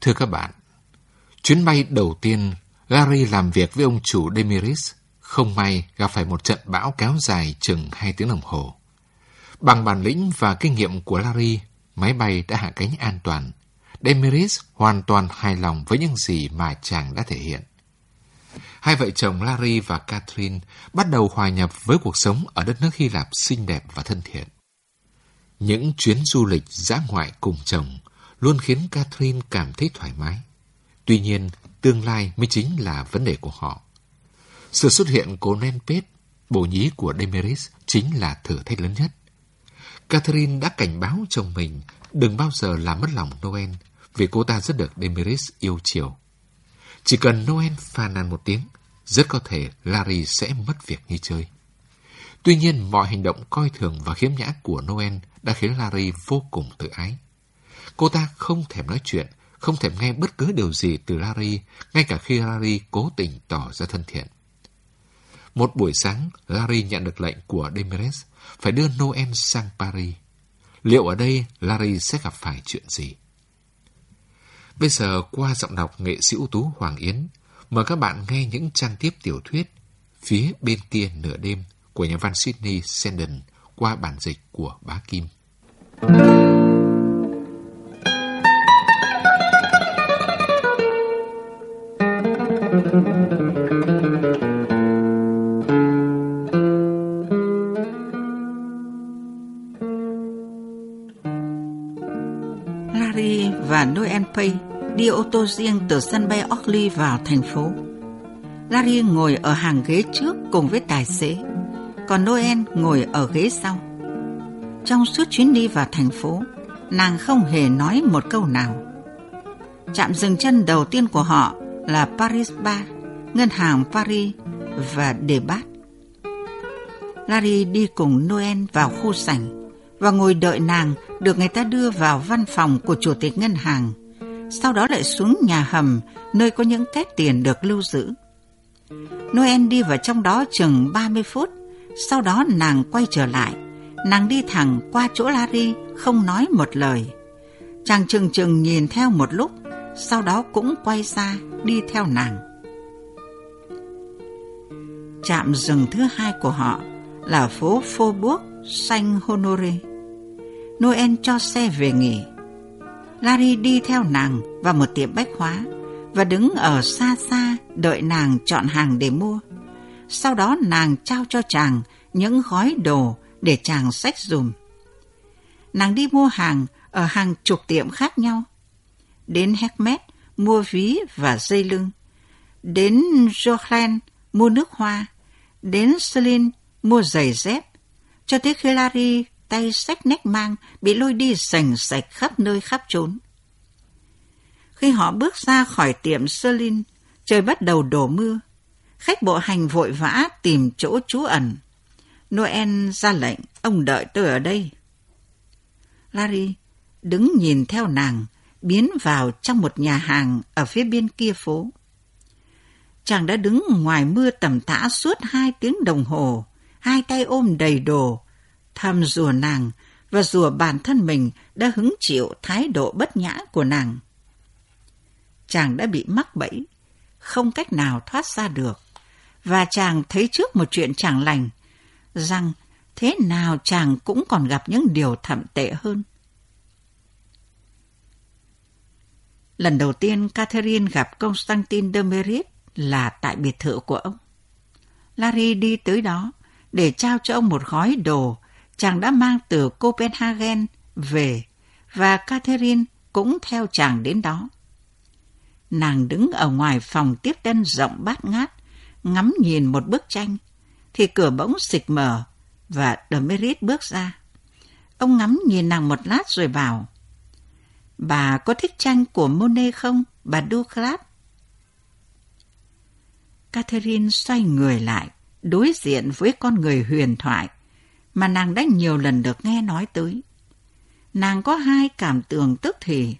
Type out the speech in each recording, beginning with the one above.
Thưa các bạn, chuyến bay đầu tiên Gary làm việc với ông chủ Demiris không may gặp phải một trận bão kéo dài chừng 2 tiếng đồng hồ. Bằng bản lĩnh và kinh nghiệm của Larry, máy bay đã hạ cánh an toàn. Demiris hoàn toàn hài lòng với những gì mà chàng đã thể hiện. Hai vợ chồng Larry và Catherine bắt đầu hòa nhập với cuộc sống ở đất nước Hy Lạp xinh đẹp và thân thiện. Những chuyến du lịch dã ngoại cùng chồng luôn khiến Catherine cảm thấy thoải mái. Tuy nhiên, tương lai mới chính là vấn đề của họ. Sự xuất hiện của Nenpet, bổ nhí của Demeris, chính là thử thách lớn nhất. Catherine đã cảnh báo chồng mình đừng bao giờ làm mất lòng Noel vì cô ta rất được Demeris yêu chiều. Chỉ cần Noel phàn nàn một tiếng, rất có thể Larry sẽ mất việc như chơi. Tuy nhiên, mọi hành động coi thường và khiếm nhã của Noel đã khiến Larry vô cùng tự ái. Cô ta không thèm nói chuyện, không thèm nghe bất cứ điều gì từ Larry, ngay cả khi Larry cố tình tỏ ra thân thiện. Một buổi sáng, Larry nhận được lệnh của Demeres phải đưa Noel sang Paris. Liệu ở đây Larry sẽ gặp phải chuyện gì? Bây giờ qua giọng đọc nghệ sĩ ưu tú Hoàng Yến, mời các bạn nghe những trang tiếp tiểu thuyết Phía bên kia nửa đêm của nhà văn Sydney Sheldon qua bản dịch của Bá Kim. Larry tô riêng từ sân bay Orly vào thành phố. Larry ngồi ở hàng ghế trước cùng với tài xế, còn Noel ngồi ở ghế sau. Trong suốt chuyến đi vào thành phố, nàng không hề nói một câu nào. Trạm dừng chân đầu tiên của họ là Paris Bar, ngân hàng Paris và Debat. Larry đi cùng Noel vào khu sảnh và ngồi đợi nàng được người ta đưa vào văn phòng của chủ tịch ngân hàng, sau đó lại xuống nhà hầm nơi có những két tiền được lưu giữ. Noel đi vào trong đó chừng 30 phút, sau đó nàng quay trở lại. Nàng đi thẳng qua chỗ Larry, không nói một lời. Chàng chừng chừng nhìn theo một lúc, sau đó cũng quay ra, đi theo nàng. Trạm rừng thứ hai của họ là phố Faubourg Saint Honoré. Noel cho xe về nghỉ. Larry đi theo nàng vào một tiệm bách hóa và đứng ở xa xa đợi nàng chọn hàng để mua. Sau đó nàng trao cho chàng những gói đồ để chàng xách dùm. Nàng đi mua hàng ở hàng chục tiệm khác nhau. Đến Hermes mua ví và dây lưng. Đến Jochen mua nước hoa. Đến Celine mua giày dép. Cho tới khi Larry tay sách nách mang bị lôi đi sành sạch khắp nơi khắp trốn. Khi họ bước ra khỏi tiệm Celine, trời bắt đầu đổ mưa. Khách bộ hành vội vã tìm chỗ trú ẩn. Noel ra lệnh, ông đợi tôi ở đây. Larry đứng nhìn theo nàng, biến vào trong một nhà hàng ở phía bên kia phố. Chàng đã đứng ngoài mưa tầm tã suốt hai tiếng đồng hồ, hai tay ôm đầy đồ, tham rùa nàng và rùa bản thân mình đã hứng chịu thái độ bất nhã của nàng. Chàng đã bị mắc bẫy, không cách nào thoát ra được. Và chàng thấy trước một chuyện chẳng lành, rằng thế nào chàng cũng còn gặp những điều thậm tệ hơn. Lần đầu tiên Catherine gặp Constantine de Merit là tại biệt thự của ông. Larry đi tới đó để trao cho ông một gói đồ chàng đã mang từ Copenhagen về và Catherine cũng theo chàng đến đó. Nàng đứng ở ngoài phòng tiếp tân rộng bát ngát, ngắm nhìn một bức tranh, thì cửa bỗng xịch mở và Demerit bước ra. Ông ngắm nhìn nàng một lát rồi bảo, Bà có thích tranh của Monet không, bà Duclat? Catherine xoay người lại, đối diện với con người huyền thoại mà nàng đã nhiều lần được nghe nói tới. Nàng có hai cảm tưởng tức thì.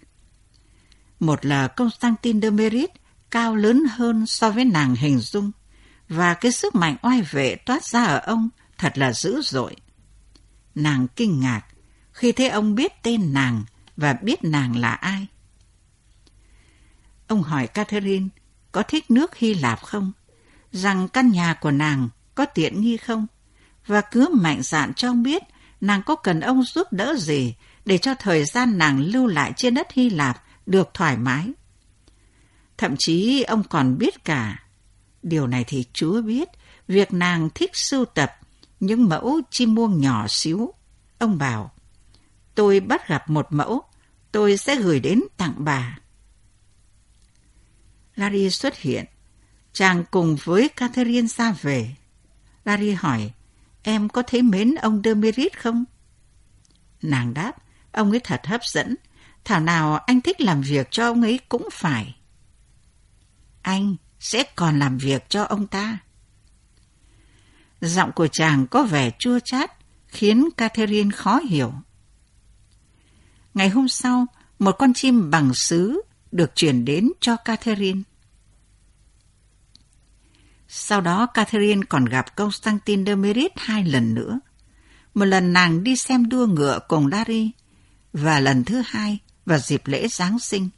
Một là Constantin de Merit cao lớn hơn so với nàng hình dung, và cái sức mạnh oai vệ toát ra ở ông thật là dữ dội. Nàng kinh ngạc khi thấy ông biết tên nàng và biết nàng là ai. Ông hỏi Catherine có thích nước Hy Lạp không? Rằng căn nhà của nàng có tiện nghi không? Và cứ mạnh dạn cho ông biết nàng có cần ông giúp đỡ gì để cho thời gian nàng lưu lại trên đất Hy Lạp được thoải mái. Thậm chí ông còn biết cả, điều này thì Chúa biết, việc nàng thích sưu tập những mẫu chim muông nhỏ xíu. Ông bảo, tôi bắt gặp một mẫu, tôi sẽ gửi đến tặng bà. Larry xuất hiện, chàng cùng với Catherine ra về. Larry hỏi, em có thấy mến ông Demerit không? Nàng đáp, ông ấy thật hấp dẫn, thảo nào anh thích làm việc cho ông ấy cũng phải. Anh sẽ còn làm việc cho ông ta. Giọng của chàng có vẻ chua chát, khiến Catherine khó hiểu. Ngày hôm sau, một con chim bằng sứ được chuyển đến cho Catherine. Sau đó Catherine còn gặp Constantine de Merit hai lần nữa. Một lần nàng đi xem đua ngựa cùng Larry và lần thứ hai vào dịp lễ Giáng sinh.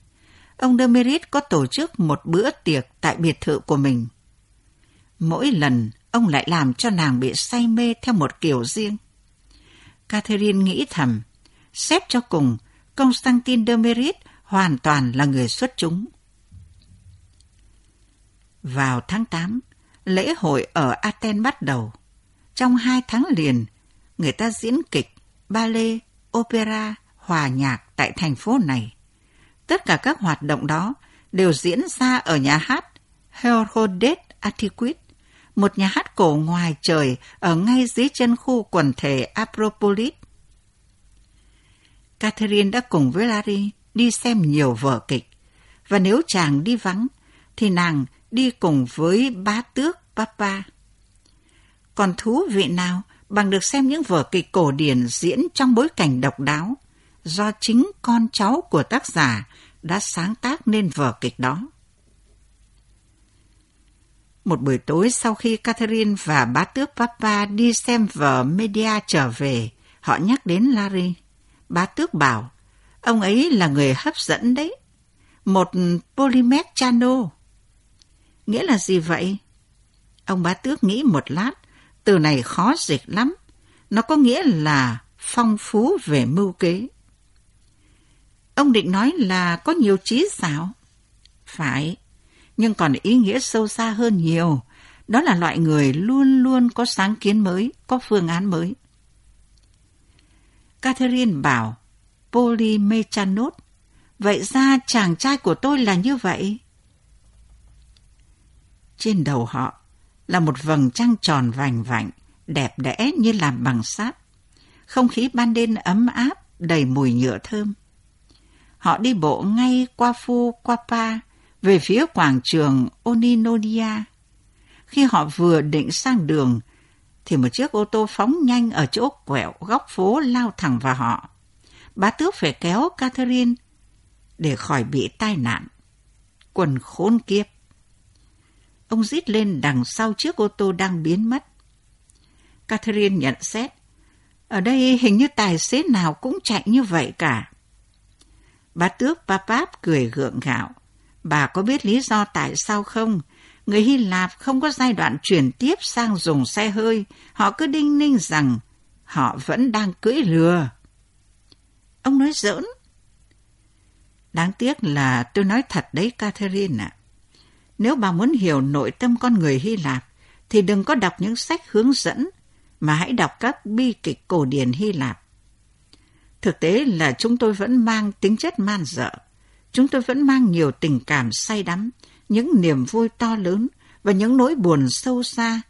Ông de Merit có tổ chức một bữa tiệc tại biệt thự của mình. Mỗi lần ông lại làm cho nàng bị say mê theo một kiểu riêng. Catherine nghĩ thầm, xét cho cùng, Constantine de Merit hoàn toàn là người xuất chúng. Vào tháng 8, lễ hội ở Athens bắt đầu. Trong hai tháng liền, người ta diễn kịch, ballet, opera, hòa nhạc tại thành phố này. Tất cả các hoạt động đó đều diễn ra ở nhà hát Herodes Atticus, một nhà hát cổ ngoài trời ở ngay dưới chân khu quần thể Apropolis. Catherine đã cùng với Larry đi xem nhiều vở kịch, và nếu chàng đi vắng, thì nàng đi cùng với bá tước Papa. Còn thú vị nào bằng được xem những vở kịch cổ điển diễn trong bối cảnh độc đáo do chính con cháu của tác giả đã sáng tác nên vở kịch đó. Một buổi tối sau khi Catherine và bá tước Papa đi xem vở Media trở về, họ nhắc đến Larry. Bá tước bảo, ông ấy là người hấp dẫn đấy. Một polymer Chano. Nghĩa là gì vậy? Ông bá tước nghĩ một lát, từ này khó dịch lắm. Nó có nghĩa là phong phú về mưu kế. Ông định nói là có nhiều trí xảo. Phải, nhưng còn ý nghĩa sâu xa hơn nhiều. Đó là loại người luôn luôn có sáng kiến mới, có phương án mới. Catherine bảo, Polymechanot, vậy ra chàng trai của tôi là như vậy. Trên đầu họ là một vầng trăng tròn vành vạnh, đẹp đẽ như làm bằng sáp. Không khí ban đêm ấm áp, đầy mùi nhựa thơm. Họ đi bộ ngay qua phu Quapa, về phía quảng trường Oninonia. Khi họ vừa định sang đường, thì một chiếc ô tô phóng nhanh ở chỗ quẹo góc phố lao thẳng vào họ. Bá tước phải kéo Catherine để khỏi bị tai nạn. Quần khốn kiếp. Ông rít lên đằng sau chiếc ô tô đang biến mất. Catherine nhận xét. Ở đây hình như tài xế nào cũng chạy như vậy cả. Bà tước Papap cười gượng gạo. Bà có biết lý do tại sao không? Người Hy Lạp không có giai đoạn chuyển tiếp sang dùng xe hơi. Họ cứ đinh ninh rằng họ vẫn đang cưỡi lừa. Ông nói giỡn. Đáng tiếc là tôi nói thật đấy, Catherine ạ. À. Nếu bà muốn hiểu nội tâm con người Hy Lạp, thì đừng có đọc những sách hướng dẫn, mà hãy đọc các bi kịch cổ điển Hy Lạp. Thực tế là chúng tôi vẫn mang tính chất man dợ. Chúng tôi vẫn mang nhiều tình cảm say đắm, những niềm vui to lớn và những nỗi buồn sâu xa.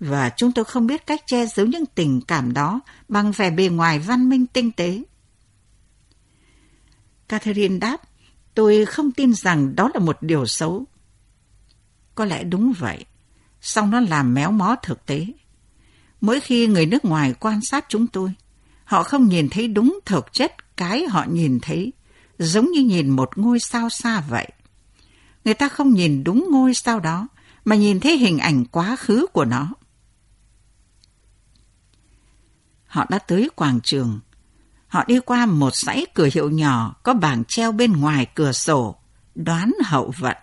Và chúng tôi không biết cách che giấu những tình cảm đó bằng vẻ bề ngoài văn minh tinh tế. Catherine đáp, tôi không tin rằng đó là một điều xấu. Có lẽ đúng vậy, song nó làm méo mó thực tế. Mỗi khi người nước ngoài quan sát chúng tôi, họ không nhìn thấy đúng thực chất cái họ nhìn thấy, giống như nhìn một ngôi sao xa vậy. Người ta không nhìn đúng ngôi sao đó, mà nhìn thấy hình ảnh quá khứ của nó. Họ đã tới quảng trường. Họ đi qua một dãy cửa hiệu nhỏ có bảng treo bên ngoài cửa sổ, đoán hậu vận.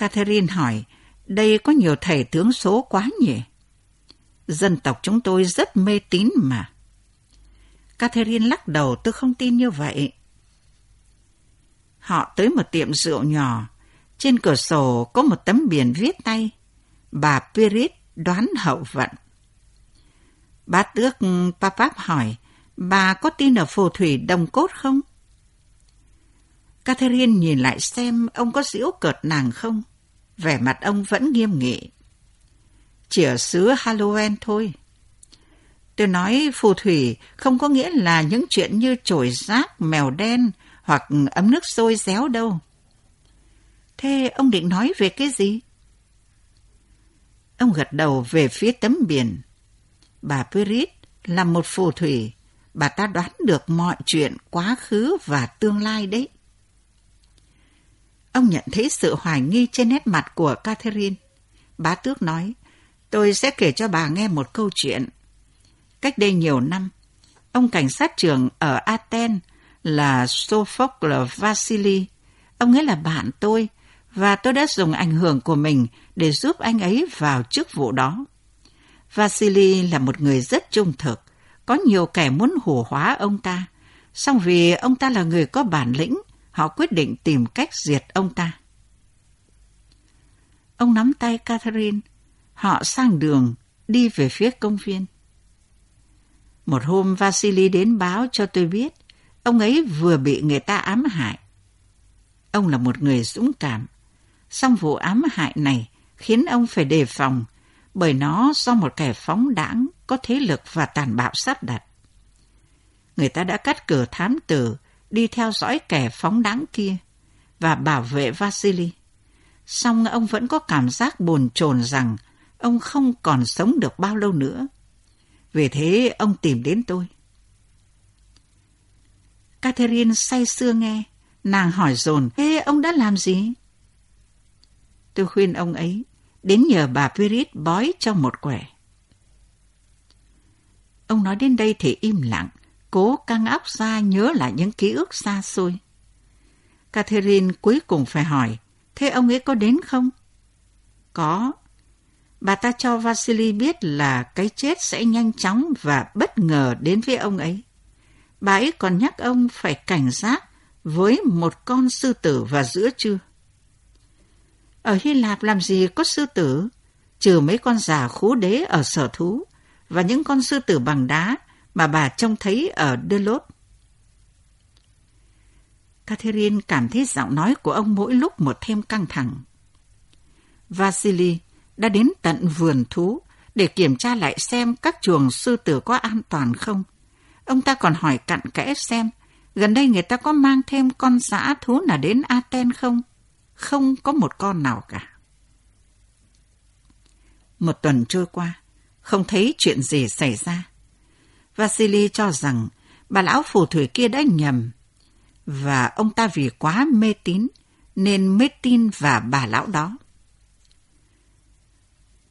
Catherine hỏi, đây có nhiều thầy tướng số quá nhỉ? Dân tộc chúng tôi rất mê tín mà. Catherine lắc đầu tôi không tin như vậy. Họ tới một tiệm rượu nhỏ. Trên cửa sổ có một tấm biển viết tay. Bà Pirit đoán hậu vận. Bá tước Papap hỏi, bà có tin ở phù thủy đồng cốt không? Catherine nhìn lại xem ông có giễu cợt nàng không. Vẻ mặt ông vẫn nghiêm nghị. Chỉ ở xứ Halloween thôi. Tôi nói phù thủy không có nghĩa là những chuyện như trổi rác, mèo đen hoặc ấm nước sôi réo đâu. Thế ông định nói về cái gì? Ông gật đầu về phía tấm biển. Bà Pirit là một phù thủy. Bà ta đoán được mọi chuyện quá khứ và tương lai đấy. Ông nhận thấy sự hoài nghi trên nét mặt của Catherine. Bá tước nói, tôi sẽ kể cho bà nghe một câu chuyện. Cách đây nhiều năm, ông cảnh sát trưởng ở Athens là Sophocles Vasily. Ông ấy là bạn tôi và tôi đã dùng ảnh hưởng của mình để giúp anh ấy vào chức vụ đó. Vasily là một người rất trung thực, có nhiều kẻ muốn hù hóa ông ta. Song vì ông ta là người có bản lĩnh, họ quyết định tìm cách diệt ông ta. Ông nắm tay Catherine, họ sang đường, đi về phía công viên. Một hôm Vasily đến báo cho tôi biết, ông ấy vừa bị người ta ám hại. Ông là một người dũng cảm, song vụ ám hại này khiến ông phải đề phòng, bởi nó do một kẻ phóng đãng có thế lực và tàn bạo sắp đặt. Người ta đã cắt cửa thám tử đi theo dõi kẻ phóng đáng kia và bảo vệ Vasily. Song ông vẫn có cảm giác bồn chồn rằng ông không còn sống được bao lâu nữa. Vì thế ông tìm đến tôi. Catherine say sưa nghe, nàng hỏi dồn, thế ông đã làm gì? Tôi khuyên ông ấy đến nhờ bà Pirit bói cho một quẻ. Ông nói đến đây thì im lặng, cố căng óc ra nhớ lại những ký ức xa xôi. Catherine cuối cùng phải hỏi, thế ông ấy có đến không? Có. Bà ta cho Vasily biết là cái chết sẽ nhanh chóng và bất ngờ đến với ông ấy. Bà ấy còn nhắc ông phải cảnh giác với một con sư tử vào giữa trưa. Ở Hy Lạp làm gì có sư tử, trừ mấy con già khú đế ở sở thú và những con sư tử bằng đá mà bà trông thấy ở Delot. Catherine cảm thấy giọng nói của ông mỗi lúc một thêm căng thẳng. Vasily đã đến tận vườn thú để kiểm tra lại xem các chuồng sư tử có an toàn không. Ông ta còn hỏi cặn kẽ xem gần đây người ta có mang thêm con dã thú nào đến Aten không? Không có một con nào cả. Một tuần trôi qua, không thấy chuyện gì xảy ra. Vasily cho rằng bà lão phù thủy kia đã nhầm và ông ta vì quá mê tín nên mê tin và bà lão đó.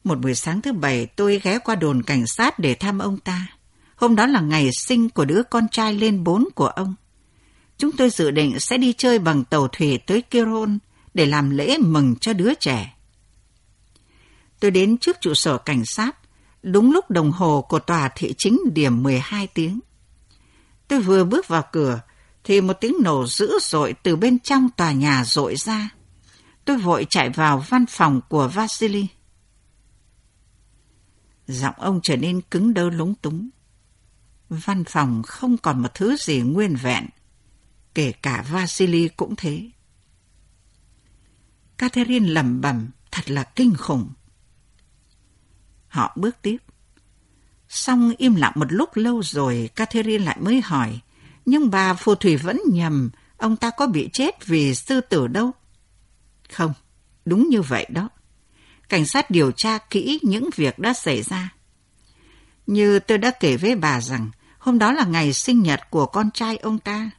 Một buổi sáng thứ bảy tôi ghé qua đồn cảnh sát để thăm ông ta. Hôm đó là ngày sinh của đứa con trai lên bốn của ông. Chúng tôi dự định sẽ đi chơi bằng tàu thủy tới Kiron để làm lễ mừng cho đứa trẻ. Tôi đến trước trụ sở cảnh sát, đúng lúc đồng hồ của tòa thị chính điểm 12 tiếng. Tôi vừa bước vào cửa, thì một tiếng nổ dữ dội từ bên trong tòa nhà rội ra. Tôi vội chạy vào văn phòng của Vasily. Giọng ông trở nên cứng đơ lúng túng. Văn phòng không còn một thứ gì nguyên vẹn, kể cả Vasily cũng thế. Catherine lẩm bẩm, thật là kinh khủng. Họ bước tiếp. Xong im lặng một lúc lâu rồi, Catherine lại mới hỏi, nhưng bà phù thủy vẫn nhầm, ông ta có bị chết vì sư tử đâu? Không, đúng như vậy đó. Cảnh sát điều tra kỹ những việc đã xảy ra. Như tôi đã kể với bà rằng, hôm đó là ngày sinh nhật của con trai ông ta.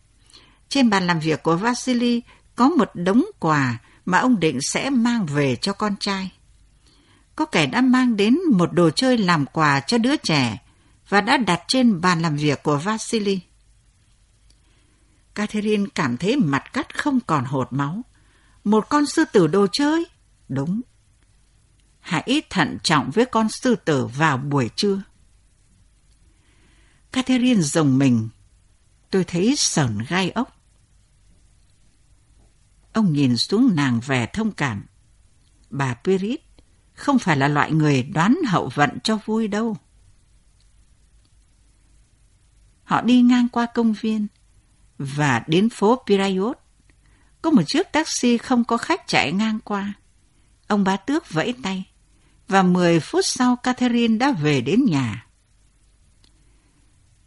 Trên bàn làm việc của Vasily có một đống quà mà ông định sẽ mang về cho con trai. Có kẻ đã mang đến một đồ chơi làm quà cho đứa trẻ và đã đặt trên bàn làm việc của Vasily. Catherine cảm thấy mặt cắt không còn hột máu. Một con sư tử đồ chơi? Đúng. Hãy thận trọng với con sư tử vào buổi trưa. Catherine rồng mình. Tôi thấy sờn gai ốc. Ông nhìn xuống nàng vẻ thông cảm. Bà Pirit không phải là loại người đoán hậu vận cho vui đâu. Họ đi ngang qua công viên và đến phố Pirayot. Có một chiếc taxi không có khách chạy ngang qua. Ông bá tước vẫy tay và 10 phút sau Catherine đã về đến nhà.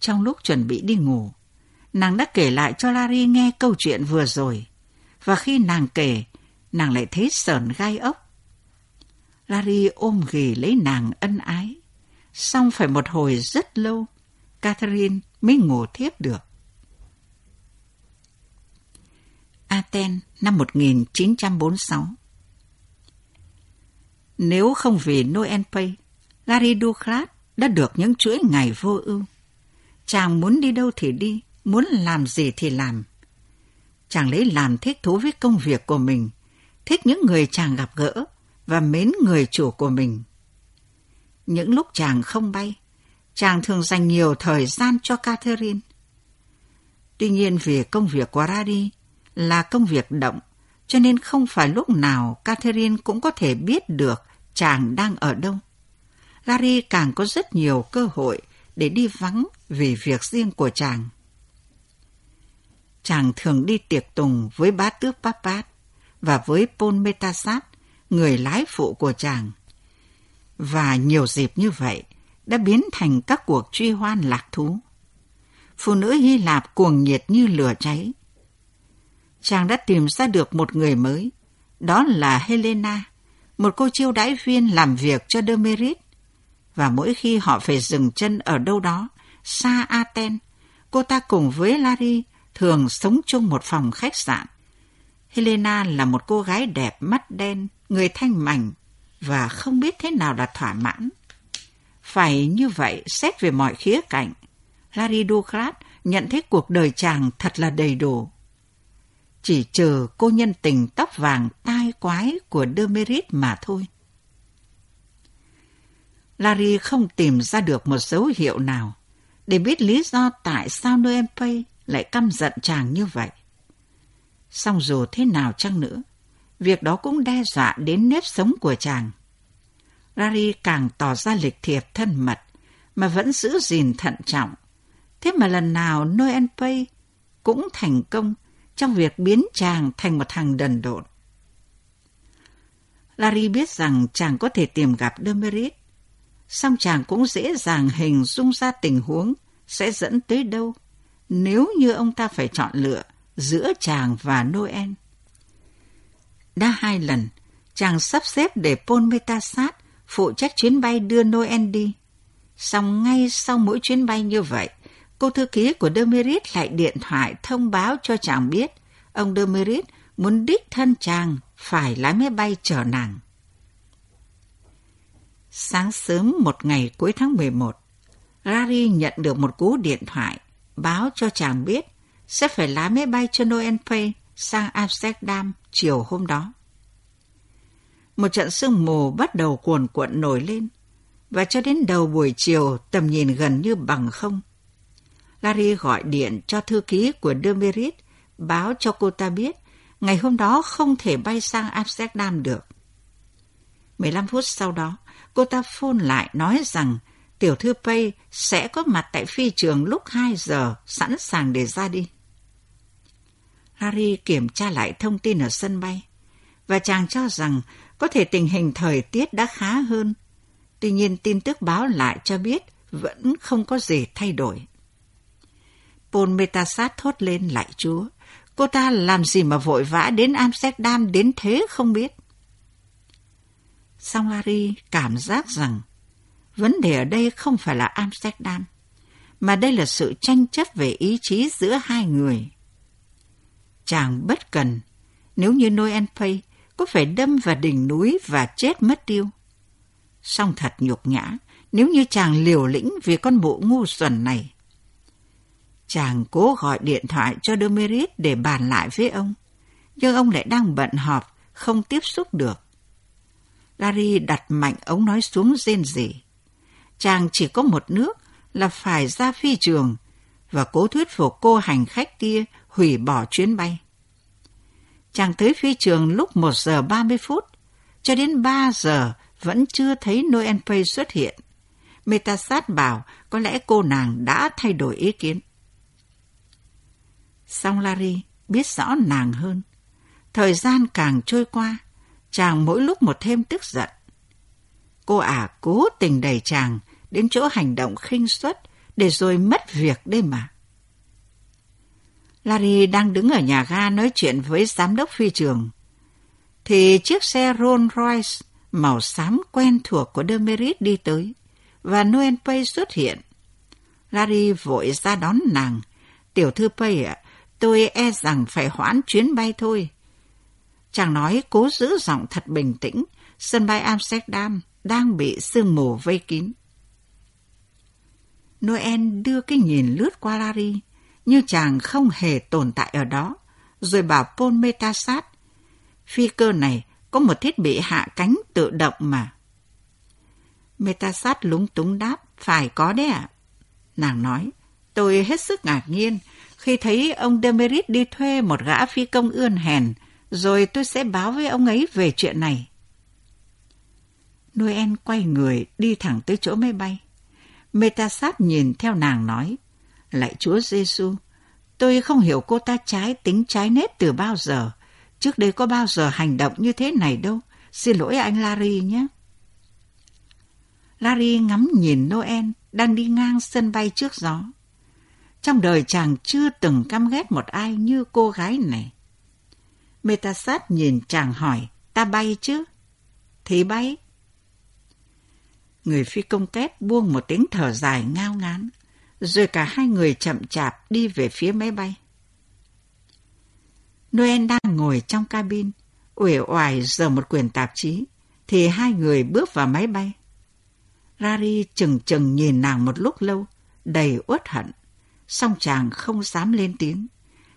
Trong lúc chuẩn bị đi ngủ, nàng đã kể lại cho Larry nghe câu chuyện vừa rồi. Và khi nàng kể, nàng lại thấy sờn gai ốc. Larry ôm ghì lấy nàng ân ái. Xong phải một hồi rất lâu, Catherine mới ngủ thiếp được. Aten năm 1946 Nếu không vì Noel Pay, Larry Ducrat đã được những chuỗi ngày vô ưu. Chàng muốn đi đâu thì đi, muốn làm gì thì làm. Chàng lấy làm thích thú với công việc của mình, thích những người chàng gặp gỡ và mến người chủ của mình. Những lúc chàng không bay, chàng thường dành nhiều thời gian cho Catherine. Tuy nhiên vì công việc của Radi là công việc động, cho nên không phải lúc nào Catherine cũng có thể biết được chàng đang ở đâu. Larry càng có rất nhiều cơ hội để đi vắng vì việc riêng của chàng. Chàng thường đi tiệc tùng với bá tước Papat và với Paul Metasat, người lái phụ của chàng. Và nhiều dịp như vậy đã biến thành các cuộc truy hoan lạc thú. Phụ nữ Hy Lạp cuồng nhiệt như lửa cháy. Chàng đã tìm ra được một người mới, đó là Helena, một cô chiêu đãi viên làm việc cho Demerit. Và mỗi khi họ phải dừng chân ở đâu đó, xa Aten, cô ta cùng với Larry thường sống chung một phòng khách sạn. Helena là một cô gái đẹp mắt đen, người thanh mảnh và không biết thế nào là thỏa mãn. Phải như vậy, xét về mọi khía cạnh, Larry Ducrat nhận thấy cuộc đời chàng thật là đầy đủ. Chỉ chờ cô nhân tình tóc vàng tai quái của Demerit mà thôi. Larry không tìm ra được một dấu hiệu nào để biết lý do tại sao Noem Pay lại căm giận chàng như vậy. Xong dù thế nào chăng nữa, việc đó cũng đe dọa đến nếp sống của chàng. Larry càng tỏ ra lịch thiệp thân mật, mà vẫn giữ gìn thận trọng. Thế mà lần nào Noel Pay cũng thành công trong việc biến chàng thành một thằng đần độn. Larry biết rằng chàng có thể tìm gặp Demerit, song chàng cũng dễ dàng hình dung ra tình huống sẽ dẫn tới đâu nếu như ông ta phải chọn lựa giữa chàng và Noel. Đã hai lần, chàng sắp xếp để Paul Metasat phụ trách chuyến bay đưa Noel đi. Xong ngay sau mỗi chuyến bay như vậy, cô thư ký của Demerit lại điện thoại thông báo cho chàng biết ông Demerit muốn đích thân chàng phải lái máy bay chở nàng. Sáng sớm một ngày cuối tháng 11, Rari nhận được một cú điện thoại báo cho chàng biết sẽ phải lái máy bay cho Noel Pay sang Amsterdam chiều hôm đó. Một trận sương mù bắt đầu cuồn cuộn nổi lên và cho đến đầu buổi chiều tầm nhìn gần như bằng không. Larry gọi điện cho thư ký của Demerit báo cho cô ta biết ngày hôm đó không thể bay sang Amsterdam được. 15 phút sau đó, cô ta phone lại nói rằng tiểu thư Pay sẽ có mặt tại phi trường lúc 2 giờ, sẵn sàng để ra đi. Harry kiểm tra lại thông tin ở sân bay, và chàng cho rằng có thể tình hình thời tiết đã khá hơn. Tuy nhiên tin tức báo lại cho biết vẫn không có gì thay đổi. Paul Metasat thốt lên lại chúa. Cô ta làm gì mà vội vã đến Amsterdam đến thế không biết. Song Larry cảm giác rằng vấn đề ở đây không phải là Amsterdam, mà đây là sự tranh chấp về ý chí giữa hai người. Chàng bất cần nếu như Noel Pay có phải đâm vào đỉnh núi và chết mất tiêu. Song thật nhục nhã nếu như chàng liều lĩnh vì con bộ ngu xuẩn này. Chàng cố gọi điện thoại cho Demerit để bàn lại với ông, nhưng ông lại đang bận họp, không tiếp xúc được. Larry đặt mạnh ống nói xuống rên rỉ. Chàng chỉ có một nước là phải ra phi trường và cố thuyết phục cô hành khách kia hủy bỏ chuyến bay. Chàng tới phi trường lúc 1 giờ 30 phút, cho đến 3 giờ vẫn chưa thấy Noel Pay xuất hiện. Metasat bảo có lẽ cô nàng đã thay đổi ý kiến. Song Larry biết rõ nàng hơn. Thời gian càng trôi qua, chàng mỗi lúc một thêm tức giận. Cô ả cố tình đẩy chàng đến chỗ hành động khinh suất để rồi mất việc đây mà. Larry đang đứng ở nhà ga nói chuyện với giám đốc phi trường. Thì chiếc xe Rolls Royce màu xám quen thuộc của Demerit đi tới và Noel Pay xuất hiện. Larry vội ra đón nàng. Tiểu thư Pay ạ, tôi e rằng phải hoãn chuyến bay thôi. Chàng nói cố giữ giọng thật bình tĩnh, sân bay Amsterdam đang bị sương mù vây kín. Noel đưa cái nhìn lướt qua Larry, như chàng không hề tồn tại ở đó, rồi bảo Paul Metasat, phi cơ này có một thiết bị hạ cánh tự động mà. Metasat lúng túng đáp, phải có đấy ạ. Nàng nói, tôi hết sức ngạc nhiên khi thấy ông Demerit đi thuê một gã phi công ươn hèn, rồi tôi sẽ báo với ông ấy về chuyện này. Noel quay người đi thẳng tới chỗ máy bay. Metasat nhìn theo nàng nói, Lạy Chúa Giêsu, tôi không hiểu cô ta trái tính trái nết từ bao giờ. Trước đây có bao giờ hành động như thế này đâu. Xin lỗi anh Larry nhé. Larry ngắm nhìn Noel đang đi ngang sân bay trước gió. Trong đời chàng chưa từng căm ghét một ai như cô gái này. Metasat nhìn chàng hỏi, ta bay chứ? Thì bay. Người phi công kết buông một tiếng thở dài ngao ngán, rồi cả hai người chậm chạp đi về phía máy bay. Noel đang ngồi trong cabin, uể oải giờ một quyển tạp chí, thì hai người bước vào máy bay. Rari chừng chừng nhìn nàng một lúc lâu, đầy uất hận, song chàng không dám lên tiếng.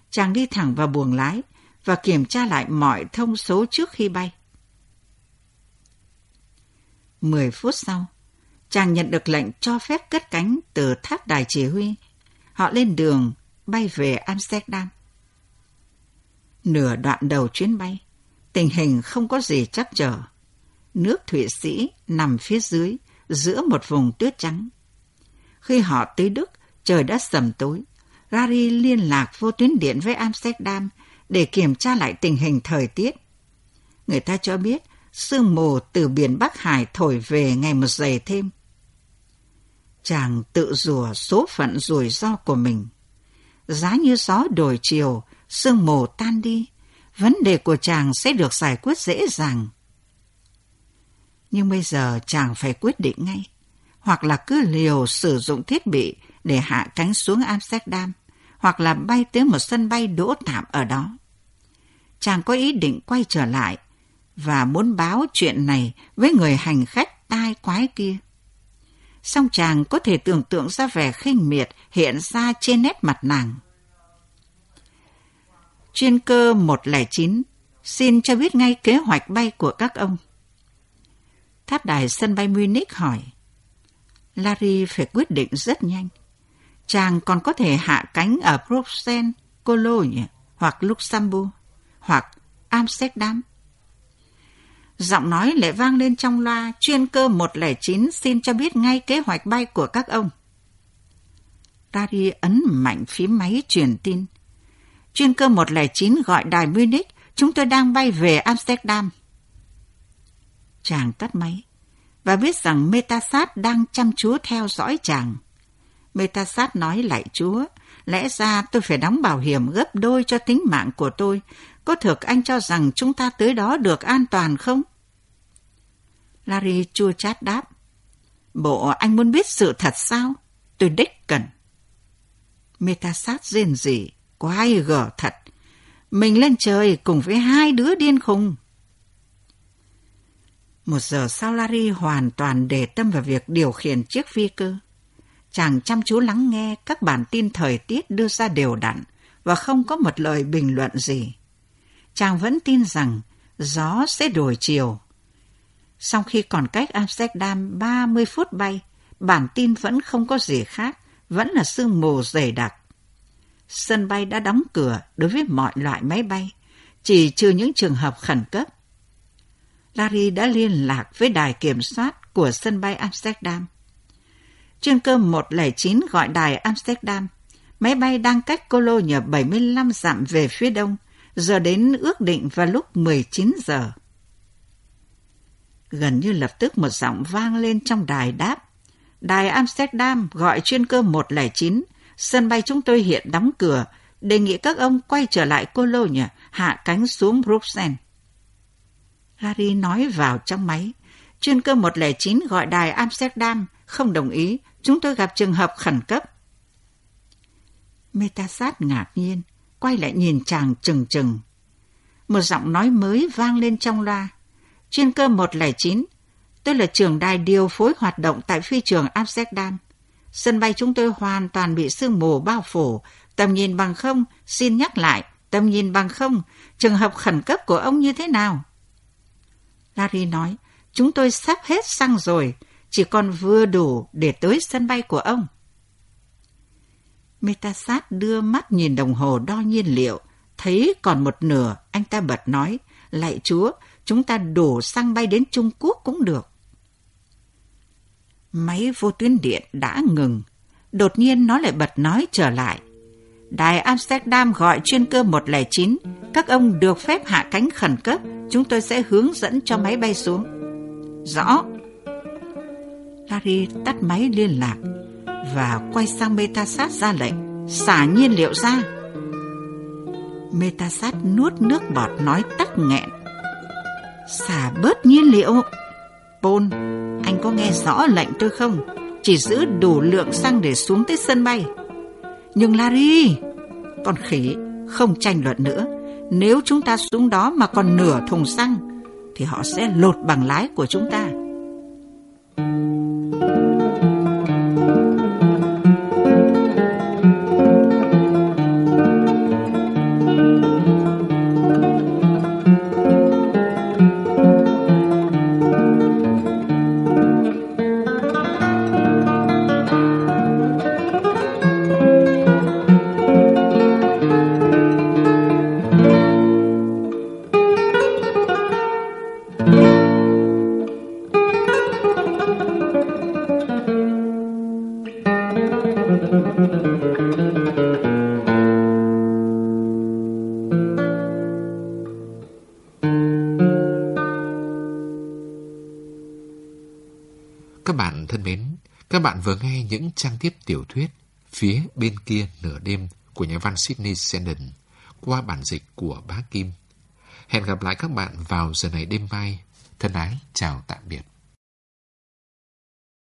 Chàng đi thẳng vào buồng lái và kiểm tra lại mọi thông số trước khi bay. Mười phút sau, chàng nhận được lệnh cho phép cất cánh từ tháp đài chỉ huy. Họ lên đường bay về Amsterdam. Nửa đoạn đầu chuyến bay, tình hình không có gì chắc trở. Nước Thụy Sĩ nằm phía dưới, giữa một vùng tuyết trắng. Khi họ tới Đức, trời đã sầm tối. Gary liên lạc vô tuyến điện với Amsterdam để kiểm tra lại tình hình thời tiết. Người ta cho biết sương mù từ biển Bắc Hải thổi về ngày một dày thêm. Chàng tự rùa số phận rủi ro của mình. Giá như gió đổi chiều, sương mù tan đi, vấn đề của chàng sẽ được giải quyết dễ dàng. Nhưng bây giờ chàng phải quyết định ngay, hoặc là cứ liều sử dụng thiết bị để hạ cánh xuống Amsterdam, hoặc là bay tới một sân bay đỗ tạm ở đó. Chàng có ý định quay trở lại và muốn báo chuyện này với người hành khách tai quái kia. Song chàng có thể tưởng tượng ra vẻ khinh miệt hiện ra trên nét mặt nàng. Chuyên cơ 109 xin cho biết ngay kế hoạch bay của các ông. Tháp đài sân bay Munich hỏi. Larry phải quyết định rất nhanh. Chàng còn có thể hạ cánh ở Bruxelles, Cologne hoặc Luxembourg hoặc Amsterdam. Giọng nói lại vang lên trong loa, chuyên cơ 109 xin cho biết ngay kế hoạch bay của các ông. Larry ấn mạnh phím máy truyền tin. Chuyên cơ 109 gọi đài Munich, chúng tôi đang bay về Amsterdam. Chàng tắt máy và biết rằng Metasat đang chăm chú theo dõi chàng. Metasat nói lại Chúa, lẽ ra tôi phải đóng bảo hiểm gấp đôi cho tính mạng của tôi. Có thực anh cho rằng chúng ta tới đó được an toàn không? Larry chua chát đáp. Bộ anh muốn biết sự thật sao? Tôi đích cần. Metasat rên rỉ, quái gở thật. Mình lên trời cùng với hai đứa điên khùng. Một giờ sau Larry hoàn toàn để tâm vào việc điều khiển chiếc phi cơ. Chàng chăm chú lắng nghe các bản tin thời tiết đưa ra đều đặn và không có một lời bình luận gì. Chàng vẫn tin rằng gió sẽ đổi chiều. Sau khi còn cách Amsterdam 30 phút bay, bản tin vẫn không có gì khác, vẫn là sương mù dày đặc. Sân bay đã đóng cửa đối với mọi loại máy bay, chỉ trừ những trường hợp khẩn cấp. Larry đã liên lạc với đài kiểm soát của sân bay Amsterdam. Chuyên cơ 109 gọi đài Amsterdam. Máy bay đang cách Cologne 75 dặm về phía đông, giờ đến ước định vào lúc 19 giờ. Gần như lập tức một giọng vang lên trong đài đáp. Đài Amsterdam gọi chuyên cơ 109, sân bay chúng tôi hiện đóng cửa, đề nghị các ông quay trở lại Cologne, hạ cánh xuống Bruxelles. Larry nói vào trong máy. Chuyên cơ 109 gọi đài Amsterdam, không đồng ý, chúng tôi gặp trường hợp khẩn cấp. Metasat ngạc nhiên, quay lại nhìn chàng chừng chừng. Một giọng nói mới vang lên trong loa. Chuyên cơ 109, tôi là trưởng đài điều phối hoạt động tại phi trường Amsterdam. Sân bay chúng tôi hoàn toàn bị sương mù bao phủ, tầm nhìn bằng không, xin nhắc lại, tầm nhìn bằng không, trường hợp khẩn cấp của ông như thế nào? Larry nói, chúng tôi sắp hết xăng rồi, chỉ còn vừa đủ để tới sân bay của ông. Metasat đưa mắt nhìn đồng hồ đo nhiên liệu, thấy còn một nửa, anh ta bật nói, lạy chúa, chúng ta đổ xăng bay đến Trung Quốc cũng được. Máy vô tuyến điện đã ngừng, đột nhiên nó lại bật nói trở lại. Đài Amsterdam gọi chuyên cơ 109, các ông được phép hạ cánh khẩn cấp, chúng tôi sẽ hướng dẫn cho máy bay xuống. Rõ. Larry tắt máy liên lạc và quay sang Metasat ra lệnh, xả nhiên liệu ra. Metasat nuốt nước bọt nói tắc nghẹn. Xả bớt nhiên liệu. Paul, anh có nghe rõ lệnh tôi không? Chỉ giữ đủ lượng xăng để xuống tới sân bay. Nhưng Larry, con khỉ, không tranh luận nữa. Nếu chúng ta xuống đó mà còn nửa thùng xăng, thì họ sẽ lột bằng lái của chúng ta. Bạn vừa nghe những trang tiếp tiểu thuyết Phía bên kia nửa đêm của nhà văn Sydney Sheldon qua bản dịch của bá Kim. Hẹn gặp lại các bạn vào giờ này đêm mai. Thân ái, chào tạm biệt.